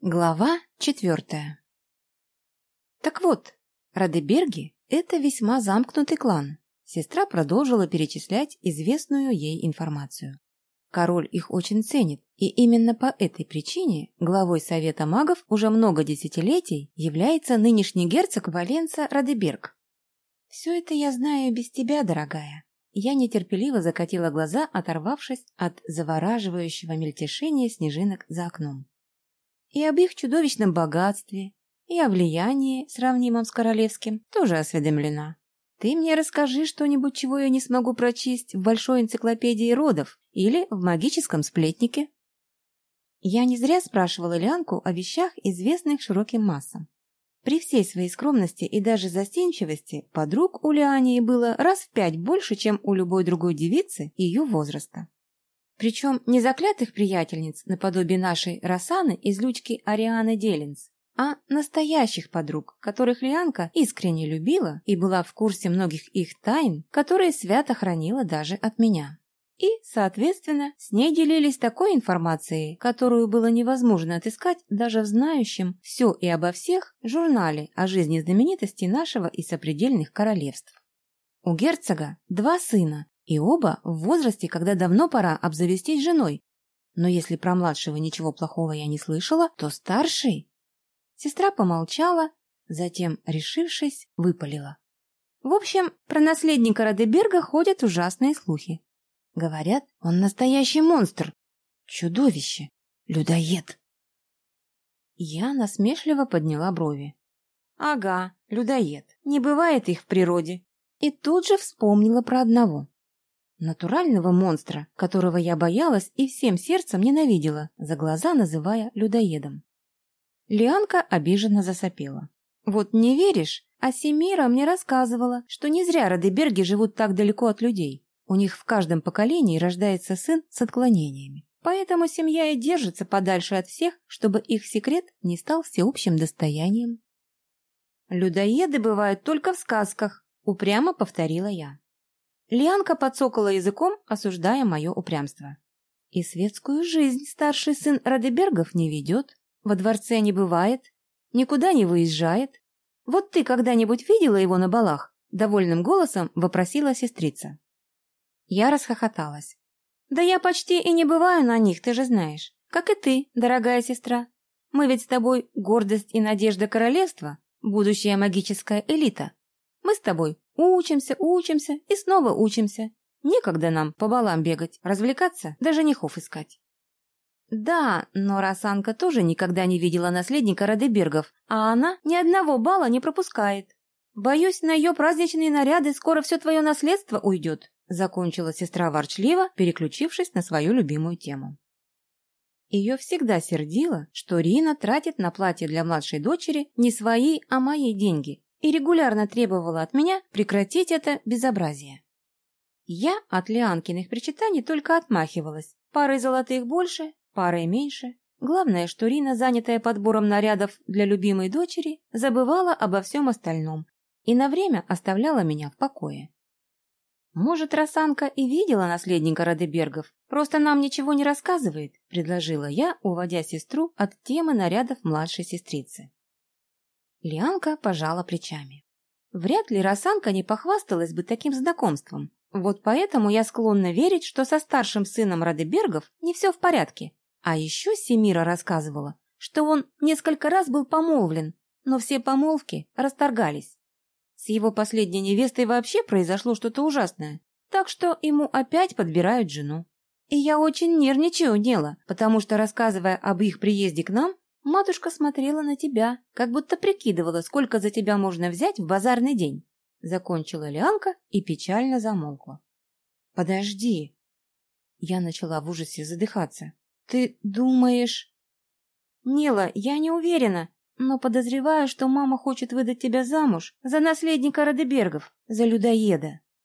Глава четвертая Так вот, Радеберги – это весьма замкнутый клан. Сестра продолжила перечислять известную ей информацию. Король их очень ценит, и именно по этой причине главой Совета магов уже много десятилетий является нынешний герцог Валенца Радеберг. «Все это я знаю без тебя, дорогая». Я нетерпеливо закатила глаза, оторвавшись от завораживающего мельтешения снежинок за окном и об их чудовищном богатстве, и о влиянии, сравнимом с королевским, тоже осведомлена. Ты мне расскажи что-нибудь, чего я не смогу прочесть в большой энциклопедии родов или в магическом сплетнике. Я не зря спрашивала Лянку о вещах, известных широким массам. При всей своей скромности и даже застенчивости подруг у Лиании было раз в пять больше, чем у любой другой девицы ее возраста. Причем не заклятых приятельниц, наподобие нашей Росаны из лючки Арианы Делинс, а настоящих подруг, которых Лианка искренне любила и была в курсе многих их тайн, которые свято хранила даже от меня. И, соответственно, с ней делились такой информацией, которую было невозможно отыскать даже в знающем все и обо всех журнале о жизни знаменитостей нашего и сопредельных королевств. У герцога два сына, и оба в возрасте, когда давно пора обзавестись женой. Но если про младшего ничего плохого я не слышала, то старший... Сестра помолчала, затем, решившись, выпалила. В общем, про наследника Радеберга ходят ужасные слухи. Говорят, он настоящий монстр, чудовище, людоед. Я насмешливо подняла брови. Ага, людоед. Не бывает их в природе. И тут же вспомнила про одного. Натурального монстра, которого я боялась и всем сердцем ненавидела, за глаза называя людоедом. Лианка обиженно засопела. «Вот не веришь, а Семира мне рассказывала, что не зря Радеберги живут так далеко от людей. У них в каждом поколении рождается сын с отклонениями. Поэтому семья и держится подальше от всех, чтобы их секрет не стал всеобщим достоянием. «Людоеды бывают только в сказках», — упрямо повторила я. Лианка подсокала языком, осуждая мое упрямство. И светскую жизнь старший сын Радебергов не ведет, во дворце не бывает, никуда не выезжает. Вот ты когда-нибудь видела его на балах? Довольным голосом вопросила сестрица. Я расхохоталась. Да я почти и не бываю на них, ты же знаешь. Как и ты, дорогая сестра. Мы ведь с тобой гордость и надежда королевства, будущая магическая элита. Мы с тобой Учимся, учимся и снова учимся. Некогда нам по балам бегать, развлекаться, даже женихов искать. Да, но Росанка тоже никогда не видела наследника Радебергов, а она ни одного бала не пропускает. Боюсь, на ее праздничные наряды скоро все твое наследство уйдет, закончила сестра ворчливо, переключившись на свою любимую тему. Ее всегда сердило, что Рина тратит на платье для младшей дочери не свои, а мои деньги, и регулярно требовала от меня прекратить это безобразие. Я от Лианкиных причитаний только отмахивалась. Парой золотых больше, парой меньше. Главное, что Рина, занятая подбором нарядов для любимой дочери, забывала обо всем остальном и на время оставляла меня в покое. «Может, Росанка и видела наследника Радебергов, просто нам ничего не рассказывает», — предложила я, уводя сестру от темы нарядов младшей сестрицы. Лианка пожала плечами. Вряд ли Росанка не похвасталась бы таким знакомством. Вот поэтому я склонна верить, что со старшим сыном Радебергов не все в порядке. А еще Семира рассказывала, что он несколько раз был помолвлен, но все помолвки расторгались. С его последней невестой вообще произошло что-то ужасное, так что ему опять подбирают жену. И я очень нервничаю, Нела, потому что, рассказывая об их приезде к нам, Матушка смотрела на тебя, как будто прикидывала, сколько за тебя можно взять в базарный день. Закончила Лианка и печально замолкла. Подожди. Я начала в ужасе задыхаться. Ты думаешь... Нила, я не уверена, но подозреваю, что мама хочет выдать тебя замуж за наследника Радебергов, за людоеда.